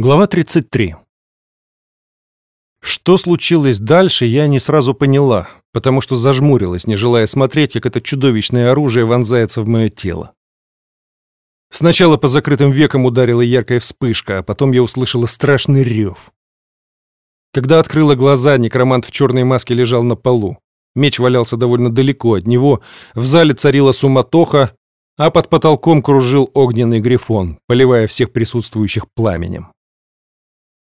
Глава 33. Что случилось дальше, я не сразу поняла, потому что зажмурилась, не желая смотреть, как это чудовищное оружие вонзается в мое тело. Сначала по закрытым векам ударила яркая вспышка, а потом я услышала страшный рев. Когда открыла глаза, некромант в черной маске лежал на полу. Меч валялся довольно далеко от него, в зале царила суматоха, а под потолком кружил огненный грифон, поливая всех присутствующих пламенем.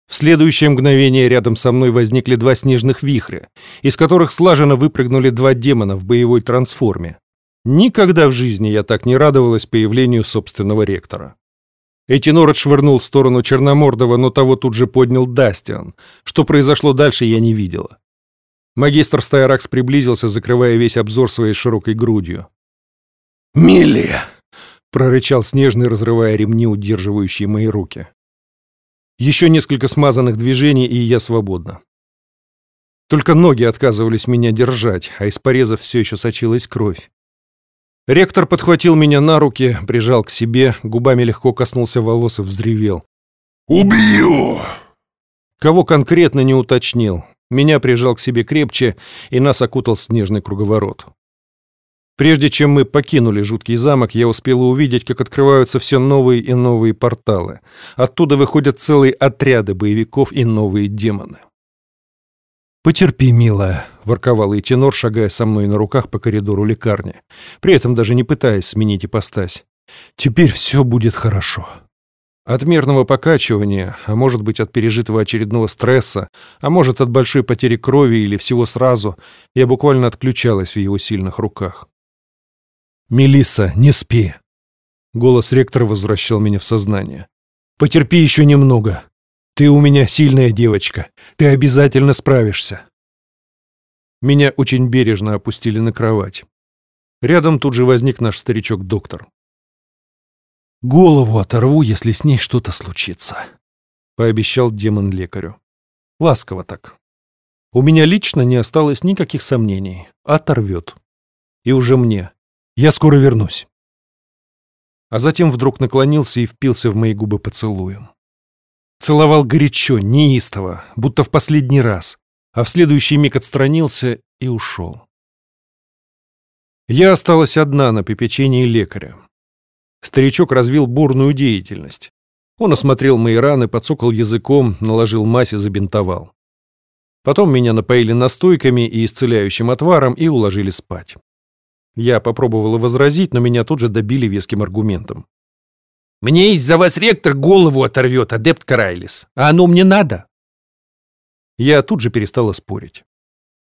В следующее мгновение рядом со мной возникли два снежных вихря, из которых слаженно выпрыгнули два демона в боевой трансформе. Никогда в жизни я так не радовалась появлению собственного ректора. Этинор отшвырнул в сторону Черномордова, но того тут же поднял Дастиан. Что произошло дальше, я не видела. Магистр Стайракс приблизился, закрывая весь обзор своей широкой грудью. «Милли!» — прорычал Снежный, разрывая ремни, удерживающие мои руки. Еще несколько смазанных движений, и я свободна. Только ноги отказывались меня держать, а из порезов все еще сочилась кровь. Ректор подхватил меня на руки, прижал к себе, губами легко коснулся волос и взревел. «Убью!» Кого конкретно не уточнил. Меня прижал к себе крепче, и нас окутал снежный круговорот. Прежде чем мы покинули жуткий замок, я успела увидеть, как открываются все новые и новые порталы. Оттуда выходят целые отряды боевиков и новые демоны. «Потерпи, милая», — ворковал Этинор, шагая со мной на руках по коридору лекарни, при этом даже не пытаясь сменить ипостась. «Теперь все будет хорошо». От мерного покачивания, а может быть от пережитого очередного стресса, а может от большой потери крови или всего сразу, я буквально отключалась в его сильных руках. Мелисса, не спи!» Голос ректора возвращал меня в сознание. «Потерпи еще немного. Ты у меня сильная девочка. Ты обязательно справишься». Меня очень бережно опустили на кровать. Рядом тут же возник наш старичок-доктор. «Голову оторву, если с ней что-то случится», — пообещал демон лекарю. Ласково так. У меня лично не осталось никаких сомнений. Оторвет. И уже мне, я скоро вернусь. А затем вдруг наклонился и впился в мои губы поцелуем. Целовал горячо, неистово, будто в последний раз, а в следующий миг отстранился и ушел. Я осталась одна на попечении лекаря. Старичок развил бурную деятельность. Он осмотрел мои раны, подсокал языком, наложил мазь и забинтовал. Потом меня напоили настойками и исцеляющим отваром и уложили спать. Я попробовала возразить, но меня тут же добили веским аргументом. «Мне из-за вас ректор голову оторвет, адепт Карайлис. А оно мне надо?» Я тут же перестала спорить.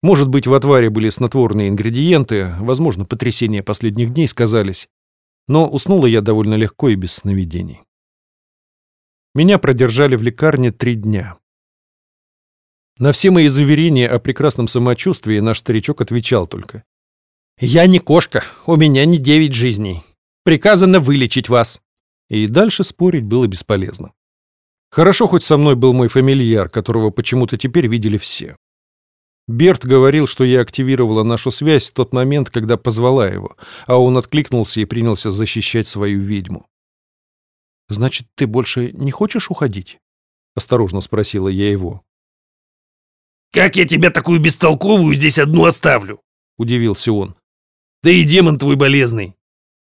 Может быть, в отваре были снотворные ингредиенты, возможно, потрясения последних дней сказались, но уснула я довольно легко и без сновидений. Меня продержали в лекарне три дня. На все мои заверения о прекрасном самочувствии наш старичок отвечал только. «Я не кошка, у меня не девять жизней. Приказано вылечить вас». И дальше спорить было бесполезно. Хорошо, хоть со мной был мой фамильяр, которого почему-то теперь видели все. Берт говорил, что я активировала нашу связь в тот момент, когда позвала его, а он откликнулся и принялся защищать свою ведьму. «Значит, ты больше не хочешь уходить?» — осторожно спросила я его. «Как я тебя такую бестолковую здесь одну оставлю?» — удивился он. Да и демон твой болезный.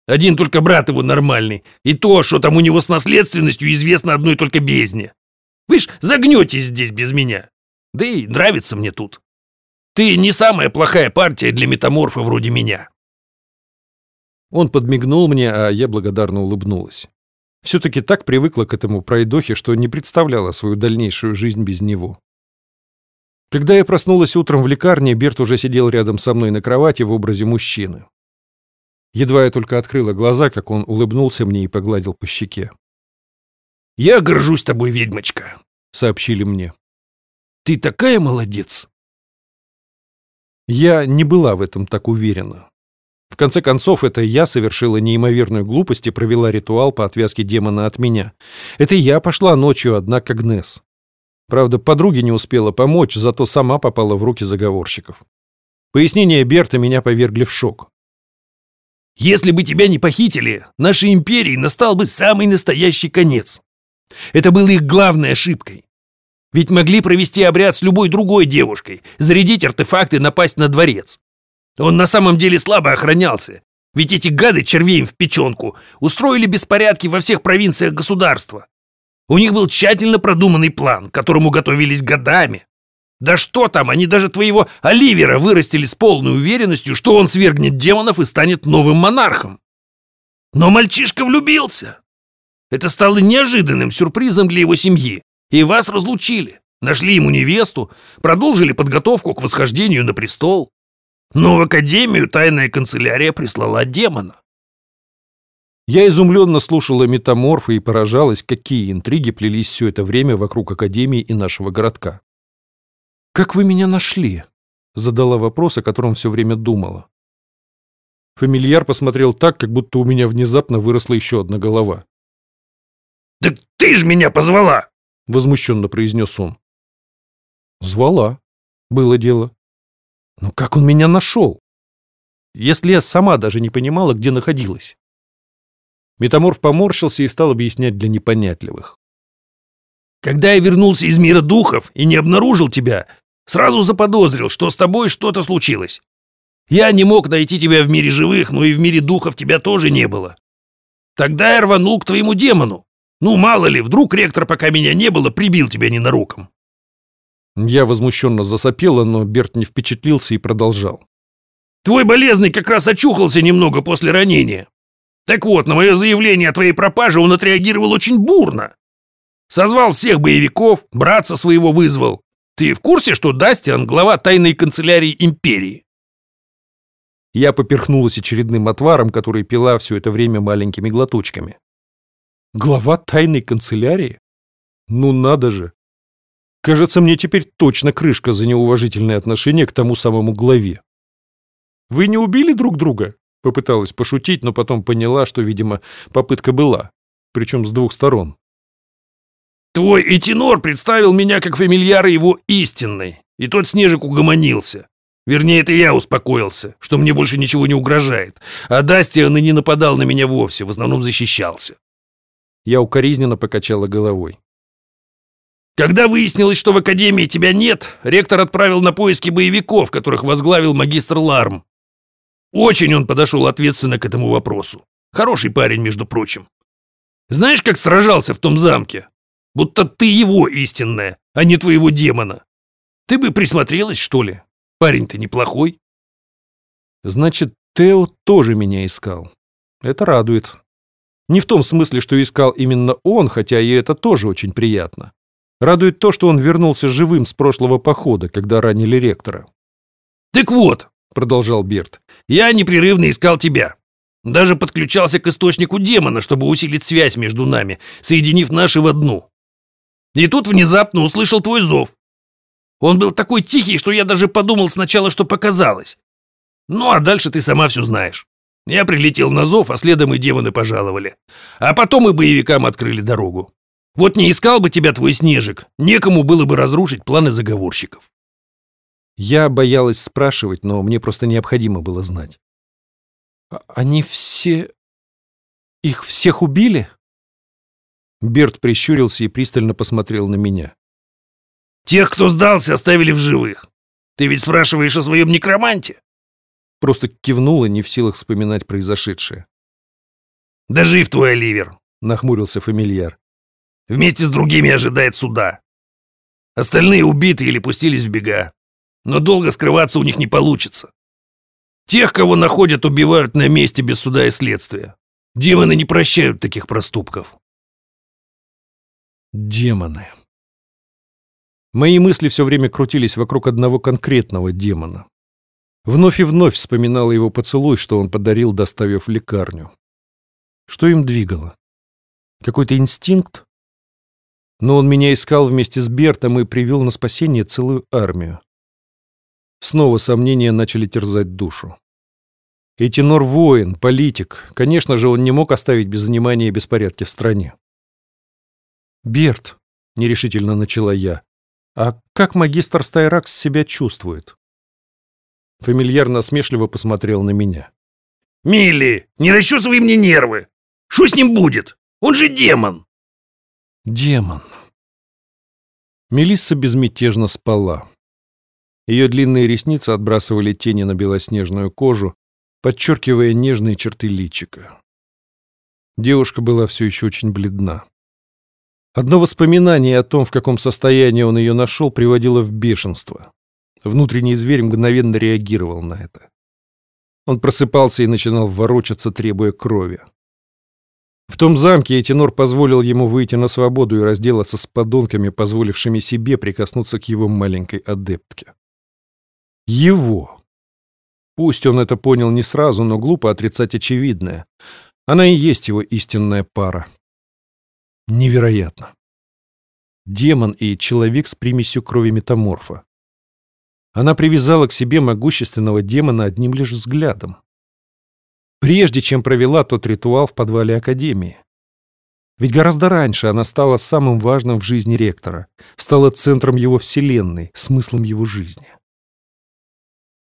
Один только брат его нормальный. И то, что там у него с наследственностью, известно одной только бездне. Вы ж загнетесь здесь без меня. Да и нравится мне тут. Ты не самая плохая партия для метаморфа вроде меня. Он подмигнул мне, а я благодарно улыбнулась. Все-таки так привыкла к этому пройдохе, что не представляла свою дальнейшую жизнь без него. Когда я проснулась утром в лекарне, Берт уже сидел рядом со мной на кровати в образе мужчины. Едва я только открыла глаза, как он улыбнулся мне и погладил по щеке. «Я горжусь тобой, ведьмочка», — сообщили мне. «Ты такая молодец!» Я не была в этом так уверена. В конце концов, это я совершила неимоверную глупость и провела ритуал по отвязке демона от меня. Это я пошла ночью одна к Агнес. Правда, подруге не успела помочь, зато сама попала в руки заговорщиков. Пояснения Берта меня повергли в шок. «Если бы тебя не похитили, нашей империи настал бы самый настоящий конец. Это было их главной ошибкой. Ведь могли провести обряд с любой другой девушкой, зарядить артефакты напасть на дворец. Он на самом деле слабо охранялся, ведь эти гады червеем в печенку устроили беспорядки во всех провинциях государства. У них был тщательно продуманный план, к которому готовились годами. Да что там, они даже твоего Оливера вырастили с полной уверенностью, что он свергнет демонов и станет новым монархом. Но мальчишка влюбился. Это стало неожиданным сюрпризом для его семьи. И вас разлучили. Нашли ему невесту, продолжили подготовку к восхождению на престол. Но в Академию тайная канцелярия прислала демона. Я изумленно слушала метаморфа и поражалась, какие интриги плелись все это время вокруг Академии и нашего городка. «Как вы меня нашли?» — задала вопрос, о котором все время думала. Фамильяр посмотрел так, как будто у меня внезапно выросла еще одна голова. «Так ты ж меня позвала!» — возмущенно произнес он. «Звала. Было дело. Но как он меня нашел? Если я сама даже не понимала, где находилась?» Метаморф поморщился и стал объяснять для непонятливых. «Когда я вернулся из мира духов и не обнаружил тебя, сразу заподозрил, что с тобой что-то случилось. Я не мог найти тебя в мире живых, но и в мире духов тебя тоже не было. Тогда я рванул к твоему демону. Ну, мало ли, вдруг ректор, пока меня не было, прибил тебя ненароком. Я возмущенно засопела, но Берт не впечатлился и продолжал. Твой болезный как раз очухался немного после ранения. Так вот, на мое заявление о твоей пропаже он отреагировал очень бурно. Созвал всех боевиков, братца своего вызвал. Ты в курсе, что Дастиан — глава тайной канцелярии Империи? Я поперхнулась очередным отваром, который пила все это время маленькими глоточками. Глава тайной канцелярии? Ну надо же! Кажется, мне теперь точно крышка за неуважительное отношение к тому самому главе. Вы не убили друг друга? Попыталась пошутить, но потом поняла, что, видимо, попытка была. Причем с двух сторон. Твой Этинор представил меня как фамильяра его истинной, и тот снежик угомонился. Вернее, это я успокоился, что мне больше ничего не угрожает. А Дастиан и не нападал на меня вовсе, в основном защищался. Я укоризненно покачала головой. Когда выяснилось, что в Академии тебя нет, ректор отправил на поиски боевиков, которых возглавил магистр Ларм. Очень он подошел ответственно к этому вопросу. Хороший парень, между прочим. Знаешь, как сражался в том замке? Будто ты его истинная, а не твоего демона. Ты бы присмотрелась, что ли? Парень-то неплохой. Значит, Тео тоже меня искал. Это радует. Не в том смысле, что искал именно он, хотя и это тоже очень приятно. Радует то, что он вернулся живым с прошлого похода, когда ранили ректора. «Так вот», — продолжал Берт, — «я непрерывно искал тебя. Даже подключался к источнику демона, чтобы усилить связь между нами, соединив наши в одну. И тут внезапно услышал твой зов. Он был такой тихий, что я даже подумал сначала, что показалось. Ну, а дальше ты сама все знаешь. Я прилетел на зов, а следом и демоны пожаловали. А потом и боевикам открыли дорогу. Вот не искал бы тебя твой Снежик, некому было бы разрушить планы заговорщиков. Я боялась спрашивать, но мне просто необходимо было знать. А они все... Их всех убили? Берт прищурился и пристально посмотрел на меня. Тех, кто сдался, оставили в живых. Ты ведь спрашиваешь о своем некроманте? Просто кивнула, не в силах вспоминать произошедшее. «Да жив твой Оливер!» — нахмурился фамильяр. «Вместе с другими ожидает суда. Остальные убиты или пустились в бега. Но долго скрываться у них не получится. Тех, кого находят, убивают на месте без суда и следствия. Демоны не прощают таких проступков». Демоны. Мои мысли все время крутились вокруг одного конкретного демона. Вновь и вновь вспоминала его поцелуй, что он подарил, доставив в лекарню. Что им двигало? Какой-то инстинкт? Но он меня искал вместе с Бертом и привел на спасение целую армию. Снова сомнения начали терзать душу. Этинор воин, политик. Конечно же, он не мог оставить без внимания беспорядки в стране. «Берт», — нерешительно начала я, «А как магистр Стайракс себя чувствует?» Фамильяр насмешливо посмотрел на меня. «Милли, не расчесывай мне нервы! Что с ним будет? Он же демон!» Демон. Мелисса безмятежно спала. Ее длинные ресницы отбрасывали тени на белоснежную кожу, подчеркивая нежные черты личика. Девушка была все еще очень бледна. Одно воспоминание о том, в каком состоянии он ее нашел, приводило в бешенство. Внутренний зверь мгновенно реагировал на это. Он просыпался и начинал ворочаться, требуя крови. В том замке Этинор позволил ему выйти на свободу и разделаться с подонками, позволившими себе прикоснуться к его маленькой адептке. Его. Пусть он это понял не сразу, но глупо отрицать очевидное. Она и есть его истинная пара. Невероятно. Демон и человек с примесью крови метаморфа. Она привязала к себе могущественного демона одним лишь взглядом. Прежде чем провела тот ритуал в подвале Академии. Ведь гораздо раньше она стала самым важным в жизни ректора, стала центром его вселенной, смыслом его жизни.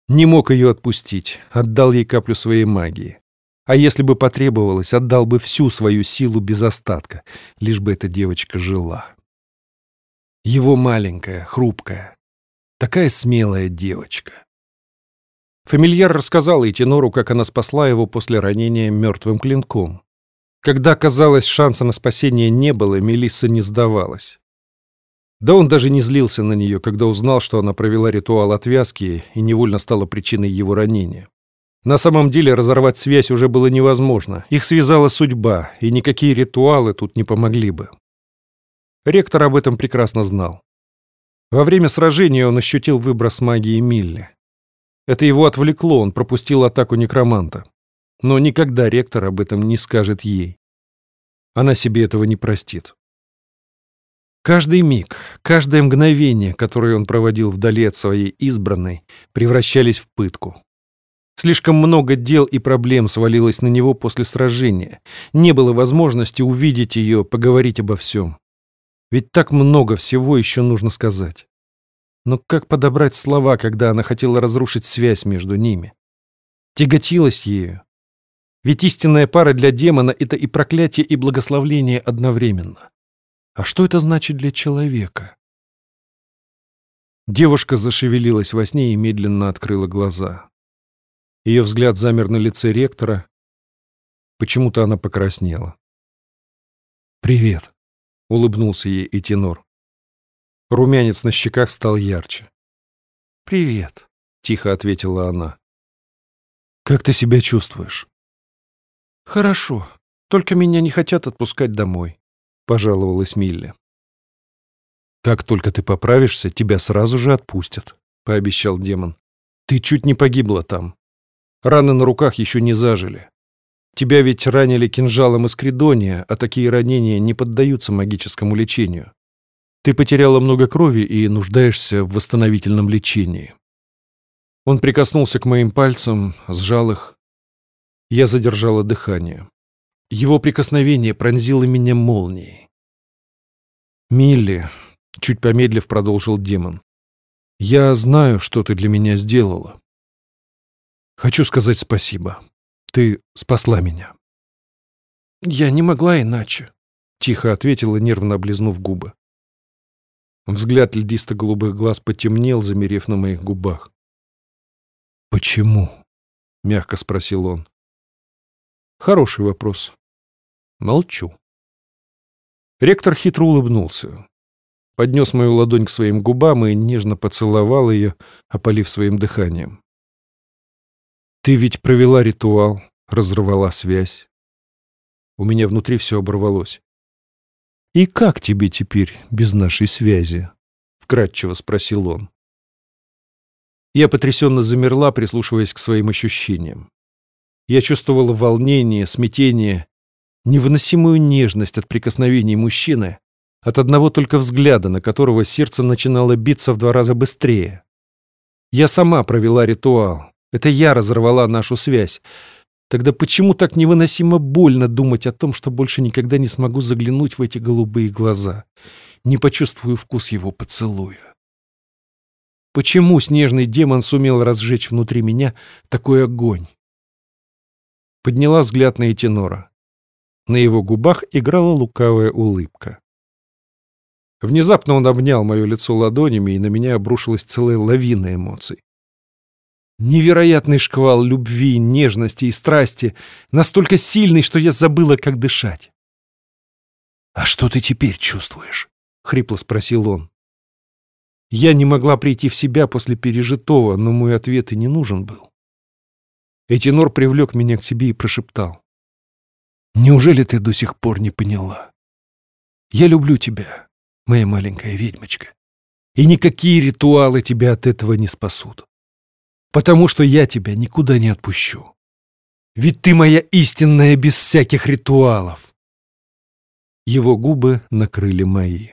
Не мог ее отпустить, отдал ей каплю своей магии. А если бы потребовалось, отдал бы всю свою силу без остатка, лишь бы эта девочка жила. Его маленькая, хрупкая, такая смелая девочка. Фамильяр рассказал Этинору, как она спасла его после ранения мертвым клинком. Когда, казалось, шанса на спасение не было, Мелисса не сдавалась. Да он даже не злился на нее, когда узнал, что она провела ритуал отвязки и невольно стала причиной его ранения. На самом деле разорвать связь уже было невозможно. Их связала судьба, и никакие ритуалы тут не помогли бы. Ректор об этом прекрасно знал. Во время сражения он ощутил выброс магии Милли. Это его отвлекло, он пропустил атаку некроманта. Но никогда ректор об этом не скажет ей. Она себе этого не простит. Каждый миг, каждое мгновение, которое он проводил вдали от своей избранной, превращались в пытку. Слишком много дел и проблем свалилось на него после сражения. Не было возможности увидеть ее, поговорить обо всем. Ведь так много всего еще нужно сказать. Но как подобрать слова, когда она хотела разрушить связь между ними? Тяготилась ею. Ведь истинная пара для демона — это и проклятие, и благословление одновременно. А что это значит для человека? Девушка зашевелилась во сне и медленно открыла глаза. Ее взгляд замер на лице ректора. Почему-то она покраснела. «Привет», — улыбнулся ей Этинор. Румянец на щеках стал ярче. «Привет», — тихо ответила она. «Как ты себя чувствуешь?» «Хорошо, только меня не хотят отпускать домой», — пожаловалась Милли. «Как только ты поправишься, тебя сразу же отпустят», — пообещал демон. «Ты чуть не погибла там. Раны на руках еще не зажили. Тебя ведь ранили кинжалом из Кридония, а такие ранения не поддаются магическому лечению. Ты потеряла много крови и нуждаешься в восстановительном лечении. Он прикоснулся к моим пальцам, сжал их. Я задержала дыхание. Его прикосновение пронзило меня молнией. «Милли», — чуть помедлив продолжил демон, — «я знаю, что ты для меня сделала. Хочу сказать спасибо. Ты спасла меня. Я не могла иначе, тихо ответила, нервно облизнув губы. Взгляд льдисто-голубых глаз потемнел, замерев на моих губах. «Почему?» — мягко спросил он. «Хороший вопрос. Молчу». Ректор хитро улыбнулся. Поднес мою ладонь к своим губам и нежно поцеловал ее, опалив своим дыханием. Ты ведь провела ритуал, разорвала связь. У меня внутри все оборвалось. «И как тебе теперь без нашей связи?» — вкратчиво спросил он. Я потрясенно замерла, прислушиваясь к своим ощущениям. Я чувствовала волнение, смятение, невыносимую нежность от прикосновений мужчины, от одного только взгляда, на которого сердце начинало биться в два раза быстрее. Я сама провела ритуал, это я разорвала нашу связь. Тогда почему так невыносимо больно думать о том, что больше никогда не смогу заглянуть в эти голубые глаза, не почувствую вкус его поцелуя? Почему снежный демон сумел разжечь внутри меня такой огонь? Подняла взгляд на Этинора. На его губах играла лукавая улыбка. Внезапно он обнял мое лицо ладонями, и на меня обрушилась целая лавина эмоций. Невероятный шквал любви, нежности и страсти, настолько сильный, что я забыла, как дышать. «А что ты теперь чувствуешь?» — хрипло спросил он. Я не могла прийти в себя после пережитого, но мой ответ и не нужен был. Этинор привлек меня к себе и прошептал. «Неужели ты до сих пор не поняла? Я люблю тебя, моя маленькая ведьмочка, и никакие ритуалы тебя от этого не спасут, потому что я тебя никуда не отпущу. Ведь ты моя истинная без всяких ритуалов». Его губы накрыли мои.